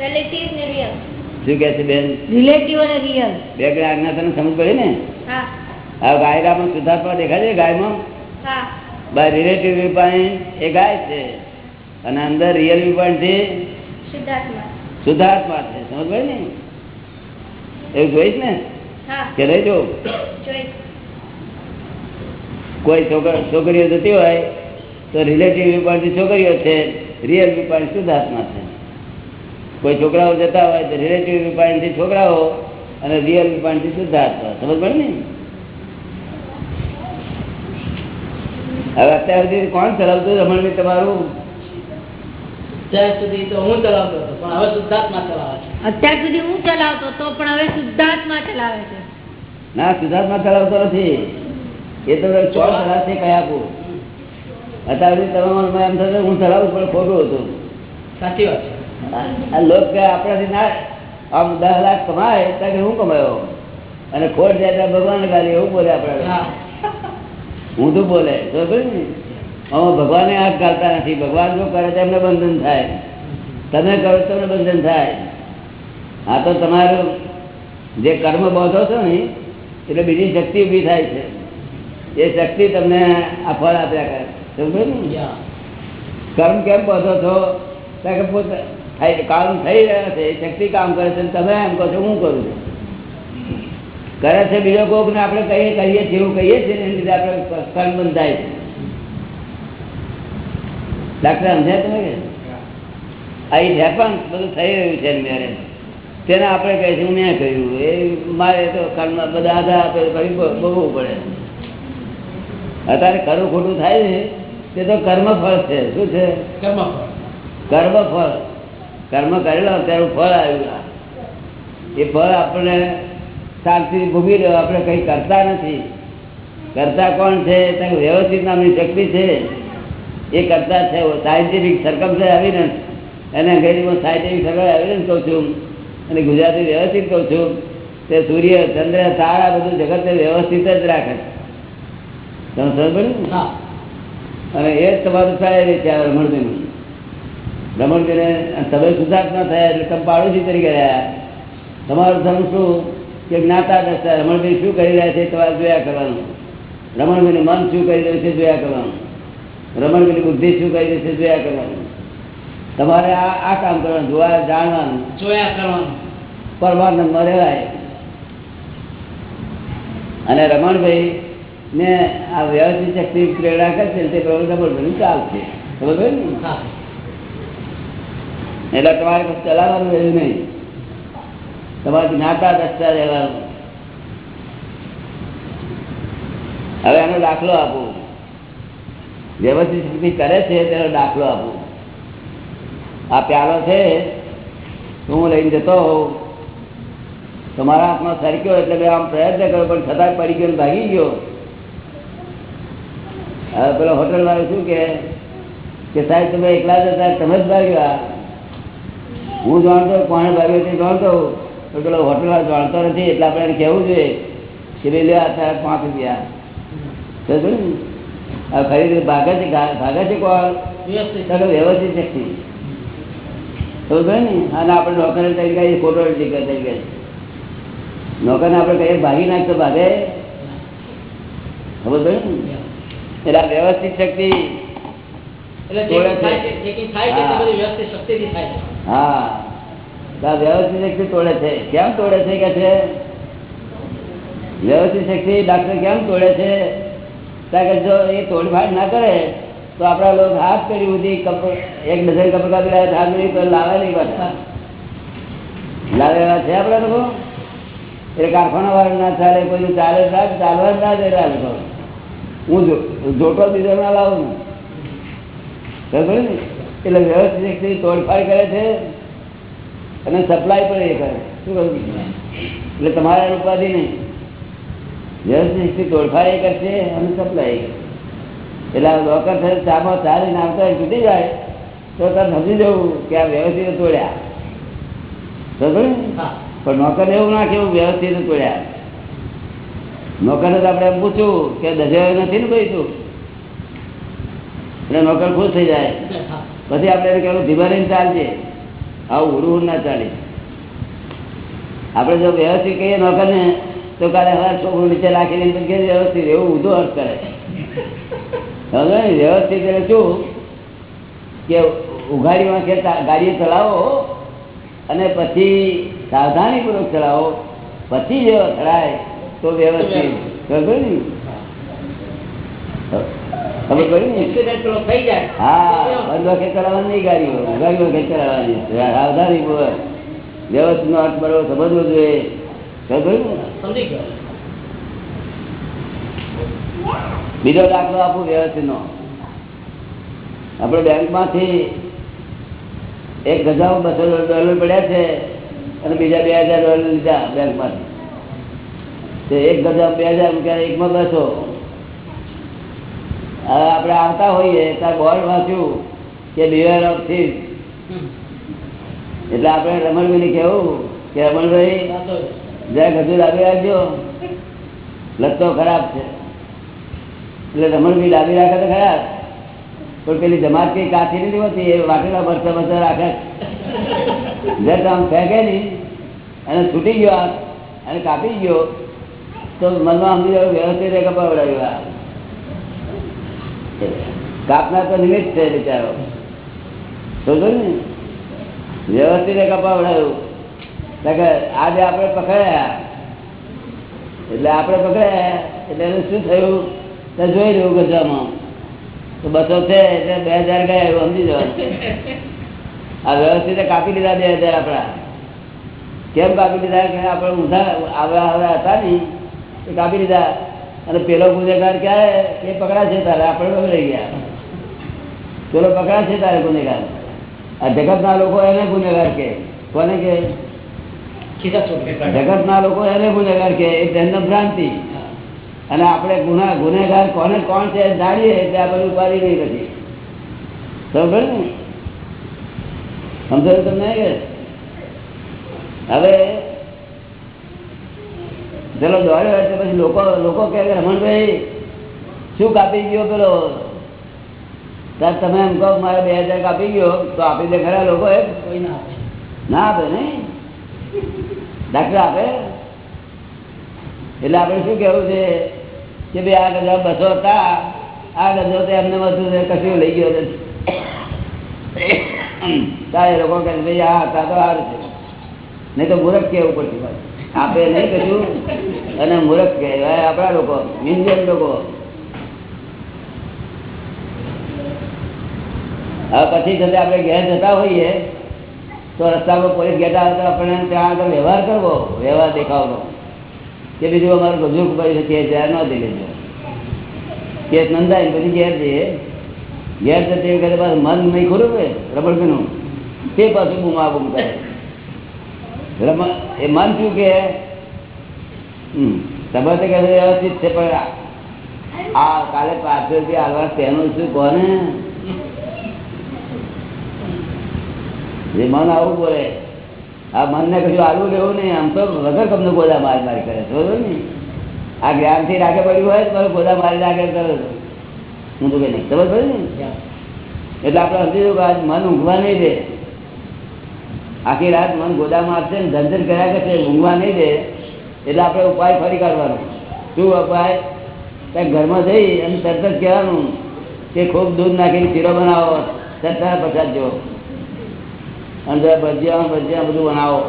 રિલેટિવ ને રિયલ શું કહે છે બેન? રિલેટિવ અને રિયલ બે કઈ આજ્ઞા તને સમજ પડે ને? હા. આ ગાયરામાં સુધારવા દેખાય છે ગાયમાં? હા. બાય રિલેટિવ વ્યુપોઈન્ટ એ ગાય છે. અને અંદર રિયલ વ્યુપોઈન્ટ છે? સિદ્ધાર્થમાં શુદ્ધાત્મા છે. સમજ પડે ને? એવું જોઈશ ને? હા. કે નહીં જો જોઈશ. કોઈ છોકર છોકરીઓ જતી હોય તો રિલેટિવ વ્યુપોઈન્ટથી છોકરીઓ છે. રિયલ વ્યુપોઈન્ટ શુદ્ધાત્મા છે. કોઈ છોકરાઓ જતા હોય તો રિલેટિવ રૂપાણીથી છોકરાઓ અને રિયલ રૂપાણીથી થી શુદ્ધાત્મા. સમજ પડે ને? હવે અત્યાર સુધી કોણ ચલાવતું રમણભાઈ તમારું? ત્યાં સુધી તો હું ચલાવતો હતો પણ હવે શુદ્ધાત્મા ચલાવે છે. અત્યાર સુધી હું ચલાવતો તો પણ હવે શુદ્ધાત્મા ચલાવે છે. ના સિદ્ધાર્થમાં ચલાવતો નથી. એ તો ચોર ચલાવશે કઈ આપું? અત્યાર સુધી તમારા એમ થશે હું ચલાવું પણ ખોટું હતું. સાચી વાત છે. લોક આપણાથી ના આમ દસ લાખ કમાય ત્યાં કે હું કમાયો? અને ખોટ જાય ત્યાં ભગવાન ગાલી એવું બોલે આપણે હા. હું તો બોલે આમાં ભગવાને હાથ ગાલતા નથી. ભગવાન જો કરે તો એમને બંધન થાય. તમે કરો તો તમને બંધન થાય. આ તો તમારું જે કર્મ બાંધો છો ને એટલે બીજી શક્તિ ઊભી થાય છે. એ શક્તિ તમને આ ફળ આપ્યા કરે સમજો ને? કર્મ કેમ બાંધો છો? કે પોતે કામ થઈ રહ્યા છે શક્તિ કામ કરે છે તમે એમ કહો છો હું કરું છું. કરે છે બીજો કોક ને આપણે કહીએ કહીએ એવું કહીએ છીએ એની લીધે આપણે કર્મ બંધાય છે. ડાક્ટર સમજાય તમે કે? આ હેપન બધું થઈ રહ્યું છે મેરે તેને આપણે કહીએ છીએ મેં કહ્યું એ મારે તો કર્મ બધા આધાર આપે ફરી પડે. અત્યારે ખરું ખોટું થાય છે તે તો કર્મ ફળ છે. શું છે? કર્મફળ. કર્મ ફળ કર્મ કરેલો ત્યારે ફળ આવ્યું એ ફળ આપણે શાંતિ ભૂગી રહ્યો આપણે કંઈ કરતા નથી. કરતા કોણ છે? તો વ્યવસ્થિત નામની શક્તિ છે? એ કરતા છે. સાયન્ટિફિક સરકમ છે. આવીને એને અંગ્રેજીમાં સાયન્ટિફિક સરકમ આવીને કહું છું. અને ગુજરાતી વ્યવસ્થિત કહું છું. તે સૂર્ય ચંદ્ર તારા બધું જગત વ્યવસ્થિત જ રાખે તમે સમજ અને એ જ તમારું થાય છે આ રમણભાઈનું રમણભાઈને તમે સુધાર્થ ના થયા એટલે તમે પાડોશી તરીકે રહ્યા. તમારું ધર્મ શું? કે જ્ઞાતા દસતા રમણભાઈ શું કરી રહ્યા છે તમારે જોયા કરવાનું. રમણભાઈનું મન શું કરી રહ્યું છે જોયા કરવાનું. રમણભાઈની બુદ્ધિ શું કરી રહી છે જોયા કરવાનું. તમારે આ આ કામ કરવાનું જોવા જાણવાનું. જોયા કરવાનું. પરમાનંદમાં રહેવાય. અને રમણભાઈ ને આ વ્યવસ્થિત શક્તિ પ્રેરણા કરશે તે પ્રમાણે રમણભાઈનું ચાલશે પડી ને? એટલે તમારે ચલાવવાનું રહ્યું નહીં. તમારે જ્ઞાતા દસતા રહેવાનું. હવે એનો દાખલો આપો. વ્યવસ્થિત સ્થિતિ કરે છે તેનો દાખલો આપો. આ પ્યાલો છે, હું લઈને જતો હોઉં. તમારા હાથમાં સરક્યો એટલે મેં આમ પ્રયત્ન કર્યો, પણ છતાં પડી ગયો ભાગી ગયો. હવે પેલો હોટલ વાળો શું કે સાહેબ, તમે એકલા જ હતા, તમે જ ભાગ્યા. હું જાણતો કોને ભાગ્યો તે જાણતો તો પેલો હોટલ જાણતો નથી એટલે આપણે કેવું કહેવું જોઈએ કે ભાઈ લે પાંચ રૂપિયા. આ ખરીદી ભાગે છે ભાગે છે કોણ? વ્યવસ્થિત. તો કે વ્યવસ્થિત શક્તિ સમજો ને? અને આપણે નોકર તરીકે ખોટો તરીકે નોકરને આપણે કહીએ ભાગી નાખતો ભાગે. ખબર પડે એટલે આ વ્યવસ્થિત શક્તિ એટલે વ્યવસ્થિત છે. હા. વ્યવસ્થિત શક્તિ તોડે છે. કેમ તોડે છે કે છે? વ્યવસ્થિત શક્તિ ડાક્ટર કેમ તોડે છે? કારણ જો એ તોડફાડ ના કરે, તો આપણા લોકો હાથ કરી બધી એક ડઝન કપડ કાપી લાવે હાથ કરી તો લાવે નહીં પાછા. લાવે એવા છે આપણા લોકો? એ કારખાના વાળા ના ચાલે કોઈ ચાલે ના, ચાલવા ના દે લોકો. હું જોટો દીધો ના લાવું ને? એટલે વ્યવસ્થિત તોડફાડ કરે છે અને સપ્લાય પણ એ કરે. શું કહું એટલે તમારા ઉપાધિ નહીં. વ્યવસ્થિત તોડફાડ એ કરશે અને સપ્લાય એટલે લોકર છે ચામાં ચાલીને આવતા તૂટી જાય તો તારે સમજી જવું કે આ વ્યવસ્થિત તોડ્યા. સમજ પણ નોકર એવું ના કેવું વ્યવસ્થિત તોડ્યા. નોકરને તો આપણે એમ પૂછ્યું કે દજાયો નથી ને ભાઈ તું? એટલે નોકર ખુશ થઈ જાય. પછી આપણે કહેવું ધીમા રહીને ચાલજે. આવું ઉડવું ના ચાલે. આપણે જો વ્યવસ્થિત કહીએ નોકરને તો કાલે હવે છોકરું નીચે રાખીને પછી કે વ્યવસ્થિત, એવું ઊંધો અર્થ કરે. વ્યવસ્થિત એટલે શું? કે ઉઘાડીમાં કે તા- ચલાવો અને પછી સાવધાનીપૂર્વક ચલાવો પછી જો અથડાય તો વ્યવસ્થિત. ને? ખબર પડી ને? થઈ જાય. હા બંધ વખત ચલાવવાની નહીં ગાડીઓ ગાડી વખત ચલાવવાની સાવધાની પૂર્વક વ્યવસ્થિત અર્થ બરોબર સમજવો જોઈએ. ખબર પડી ને? સમજી ગયો. બીજો દાખલો આપું વ્યવસ્થિત નો આપણે બેંકમાંથી એક હજાર બસો ડોલર પડ્યા છે અને બીજા બે હજાર ડોલર લીધા બેંકમાંથી તે એક ગજા બે હજાર રૂપિયા એકમાં બસો. હવે આપણે આવતા હોઈએ ત્યારે બોર્ડ વાંચ્યું કે બિવેર ઓફ થીસ એટલે આપણે રમણભાઈને કહેવું કે રમણભાઈ જ્યાં ગજુ લાવી રાખજો. લત્તો ખરાબ છે. એટલે રમણભાઈ લાવી રાખે તો ખરા પણ પેલી જમાત કઈ કાચી નથી હોતી, એ વાટેલા ભરતા ભરતા રાખે જટ આમ ફેંકે નહીં, અને છૂટી ગયો અને કાપી ગયો, તો મનમાં સમજી વ્યવસ્થિત ખબર કપાવડાવ્યું આ. કાપનાર તો નિમિત્ત છે બિચારો. સમજો ને? વ્યવસ્થિત રીતે કપાવડાવ્યું કારણ કે આજે આપણે પકડાયા. એટલે આપણે પકડાયા. એટલે એનું શું થયું? તો જોઈ રહ્યું ગજામાં તો બસો છે, એટલે બે હજાર ગયા એવું સમજી જવાનું આ વ્યવસ્થિત કાપી લીધા બે હજાર આપણા. કેમ કાપી લીધા? કે આપણે ઊંધા આવ્યા આવ્યા હતા ને, એ કાપી લીધા. અને પેલો ગુનેગાર ક્યારે? એ પકડા છે તારે આપણે પકડાઈ ગયા. પેલો પકડા છે તારે ગુનેગાર. આ જગતના લોકો એને ગુનેગાર કે કોને કે જગતના લોકો એને ગુનેગાર કે એ તેમનો ભ્રાંતિ. અને આપણે ગુના ગુનેગાર કોને કોણ છે જાણીએ એટલે આપણે ઉપાડી નહીં નથી સમજ ને? સમજાયું તમને કે? હવે ચલો દોડ્યો એટલે પછી લોકો લોકો કહે કે રમણભાઈ શું કાપી ગયો પેલો? ત્યારે તમે એમ કહો મારે બે હજાર કાપી ગયો તો આપી દે ખરા લોકો એ કોઈ ના આપે. ના આપે નહીં ડાક્ટર આપે? એટલે આપણે શું કેવું છે કે ભાઈ આ ગજા બસો હતા આ ગજો તો એમને બધું કશું લઈ ગયો તારે લોકો કહે ભાઈ આ હતા તો સારું છે. નહીં તો મૂરખ કેવું પડશે. આપે નહીં કશું? અને મૂર્ખ કહેવાય આપણા લોકો ઇન્ડિયન લોકો. હવે પછી જતા આપણે ઘેર જતા હોઈએ, તો રસ્તામાં પોલીસ ગેટ આવે તો આપણે ત્યાં આગળ વ્યવહાર કરવો, વ્યવહાર દેખાવનો. કે બીજું અમારું બધું ભાઈ છે ત્યાં નહોતી લેજો કેસ નંદાય પછી ઘેર જઈએ. ઘેર જતી વખતે મન નહીં ખોરું કે રબડનું તે પાછું બૂમા બૂમ કરે. એ મન શું કે? સમજ કે વ્યવસ્થિત છે પણ આ- કાલે પાછળથી આવવા તેનું શું કોને? જે મન આવું બોલે આ મનને કશું આલવું લેવું નહીં આમ તો વગર તમને ગોદા મારી મારી કરે બરોબર ને? આ જ્ઞાનથી રાખે પડ્યું હોય તો ગોદા મારી રાખે કરે હું તો કઈ નહીં ખબર પડે ને? એટલે આપણે સમજી કે આજ મન ઊંઘવા નહીં દે. આખી રાત મન ગોદામાં આપશે ને ધંધર કર્યા કરશે ઊંઘવા નહીં દે, એટલે આપણે ઉપાય ફરી કાઢવાનો. શું ઉપાય? ત્યાં ઘરમાં જઈ અને તરત જ કહેવાનું કે ખૂબ દૂધ નાખીને શીરો બનાવો તરત જેવો. અને જરા ભજીયા ભજીયા બધું બનાવો.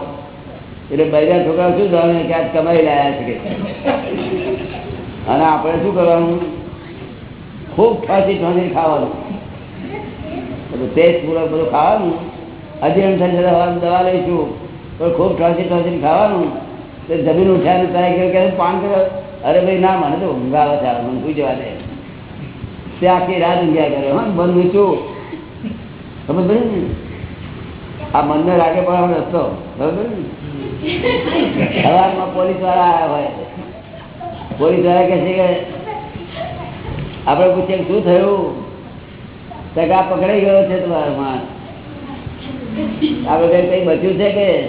એટલે બૈરા છોકરા શું જાણે કે આજ કમાઈ લાયા છે કે. અને આપણે શું કરવાનું? ખૂબ ફાંસી ઠોંસી ખાવાનું. બધું ટેસ્ટ પૂરક બધું ખાવાનું. હજી થઈ છે દવા લઈશું. પણ ખૂબ ઠોંસી ઠોંસી ખાવાનું. તો જમીન ઉઠ્યા ને ત્યાં કે પાન કરો. અરે ભાઈ, ના, મને તો ઊંઘ આવે છે, મને સુઈ જવા દે? તે રાત ઊંઘ્યા કરે. હા, બંધ છું. સમજ પડી ને? આ મનને લાગે પણ રસ્તો. બરોબર ને? સવારમાં પોલીસવાળા આવ્યા હોય. પોલીસવાળા કે છે કે, આપણે પૂછીએ શું થયું? તો આ પકડાઈ ગયો છે તમારો માણસ આપણે કઈ કઈ બચ્યું છે કે?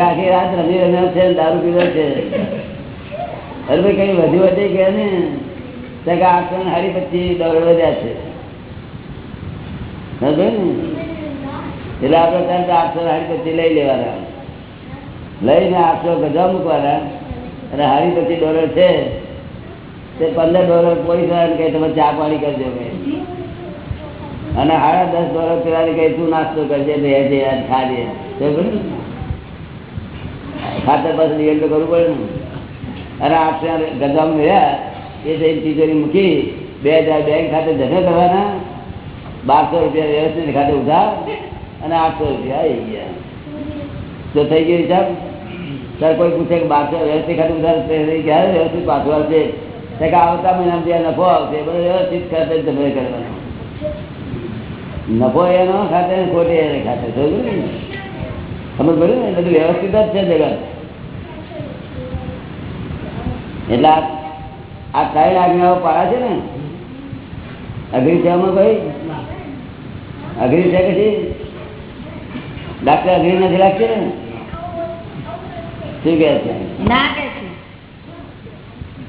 આખી રાત રમી રમ્યો છે દારૂ પીધો છે. અરે ભાઈ કઈ વધુ વધી કે ને? ટકા આઠસો ને સાડી પચીસ ડોલર વધ્યા છે. ને? એટલે આપણે ત્યાં આઠસો હારી પછી લઈ લેવાના. લઈને આઠસો ગજા મૂકવાના. અને હારી પછી ડોલર છે. તે પંદર ડોલર પોલીસ વાળાને કહે, તમે ચા પાણી કરજો કે અને સાડા દસ વર્ષ પેલાને કઈ તું નાસ્તો કરજે ખાજે. ખાતર પાસે રિયલ તો કરવું પડે ને. અને આપણે ગજામાં રહ્યા, એ જઈને તિજોરી મૂકી, બે હજાર બેંક ખાતે જમે કરવાના. બારસો રૂપિયા વ્યવસ્થિત ખાતે ઉધાર અને આઠસો રૂપિયા આવી ગયા. તો થઈ ગયો હિસાબ? સર કોઈ પૂછે કે બારસો વ્યવસ્થિત ખાતે ઉધાર ગયા વ્યવસ્થિત પાછું આવશે? કે આવતા મહિના જે નફો આવશે. બધો વ્યવસ્થિત ખાતે જમે કરવાનો. નફો એનો ખાતે ને ખોટે એને ખાતે સમજ પડ્યું ને? બધું વ્યવસ્થિત જ છે જગત. એટલે આ ત્રણ આજ્ઞાઓ પાડા છે ને? અઘરી છે અમે ભાઈ અઘરી છે પછી? ડાક્ટર અઘરી નથી લાગશે ને? શું કે છે.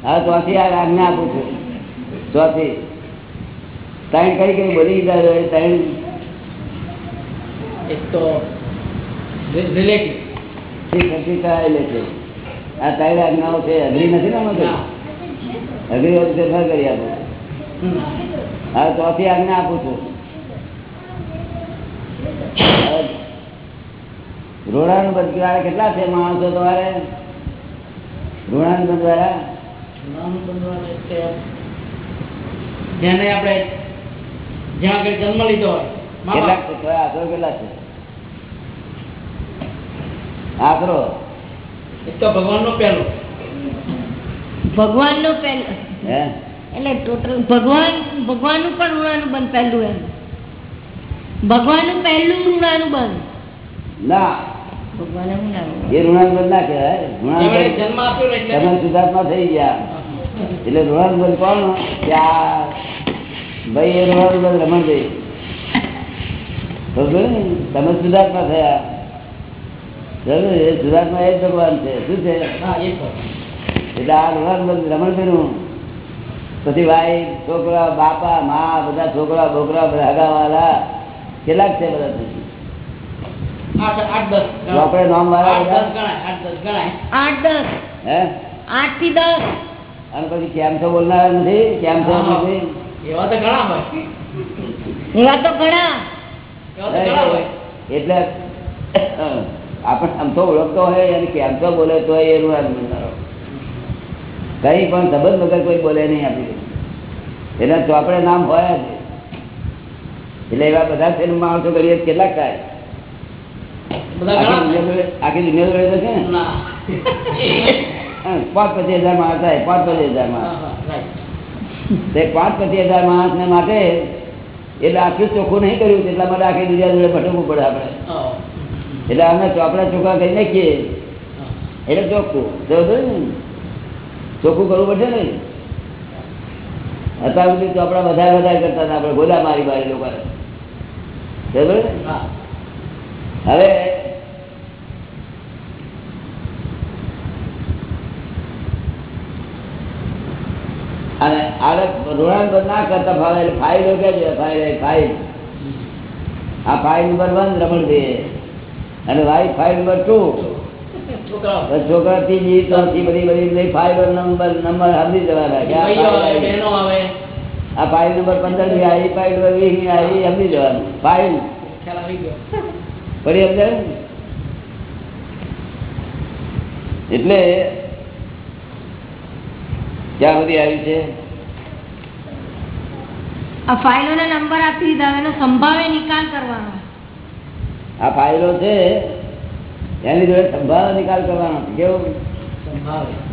હા ચોથી આ આજ્ઞા આપું છું. ચોથી. ત્રણ કઈ કઈ બોલી દીધા? ત્રણ એક તો રિલેટિવ આ ત્રણ આજ્ઞાઓ છે અઘરી નથી ને કઈ? અઘરી હોય તો કરી આપું. હા ચોથી આજ્ઞા આપું છું. હવે ઋણાનું વાળા કેટલા છે માણસો તમારે? ઋણાનું બંધ વાળા જેને આપણે જ્યાં આગળ જન્મ લીધો હોય. કેટલાક છે? તો કેટલા છે? આંકડો એક તો ભગવાનનો પહેલો. ભગવાનનું પહેલું. હે? એટલે ટોટલ ભગવાનનું પણ ઋણાનું બંધ પહેલું એમ. ભગવાનનું પહેલું ઋણાનું બંધ. ના. ભગવાન એ ઋણાનું બંધ ના કહેવાય. જન્મ આપ્યો તમે સુધાર્થમાં થઈ ગયા. એટલે ઋણાનું બંધ કોણ? કે આ ભાઈ એ ઋણાનું બધું રમણભાઈ સમજો ને તમે સુધાર્થમાં થયા. ને? એ સુધાર્થમાં એ જ ભગવાન છે. શું છે? હા એ તો એટલે આ ઋણાનું બંધ રમણભાઈનું પછી ભાઈ છોકરા બાપા મા બધા છોકરા બોકરા બધા હગાવાલા. કેટલાક છે બધા આપણે નામ વાળા આઠ દસ આઠથી દસ. અને પછી કેમ છો બોલનાર નથી? કેમ છો નથી? એવા તો ઘણા હોય. એવા તો ઘણા. એટલે આપણે આમ તો ઓળખતો હોય અને કેમ તો બોલે તો એનું કઈ પણ સંબંધ વગર કોઈ બોલે નહીં આપી એના ચોપડે નામ હોય જ. એટલે એવા બધા છે માણસો કરીએ કેટલાક થાય. આખી દુનિયા જોડે- છે ને? પાંચ પચીસ હજારમાં થાય પાંચ પચીસ હજાર હા, માણસ હા, right. તે પાંચ પચીસ હજાર માણસ ને માટે એટલે આટલું ચોખ્ખું નહીં કર્યું એટલા માટે આખી દુનિયા જોડે ભટકવું પડે આપણે. એટલે અમે ચોપડા ચોખ્ખા કરી નાખીએ. એટલે ચોખ્ખું. ચોખ્ખું કરવું પડશે ને? અત્યાર સુધી ચોપડા વધારે વધારે કરતા હતા આપણે ગોદા મારી મારી લોકો બરોબર હવે અને આડે ઋણાન બંધ ના કરતા ફાવે એટલે ફાઇલો કેજો ફાઇલ ફાઇલ આ ફાઇલ નંબર વન રમણ દે અને વાઈ ફાઇલ નંબર ટુ છોકરા ત્રીજી ચોથી બધી બધી બધી ફાઇલ નંબર નંબર સમજી જવાના આ ફાઇલ આવી. ફાઇલ નંબર પંદરની આવી ફાઇલ નંબર વીસની આવી સમજી જવાનું. ફાઇલ આવી ગયો. પડી સમજાય? ને? એટલે ક્યાં સુધી આવી છે? આ ફાઇલોના નંબર આપી દીધા એનો સંભાવે નિકાલ કરવાનો. આ ફાઇલો છે એની જોડે સંભાવે નિકાલ કરવાનો કેવો કેવું? સંભાવે.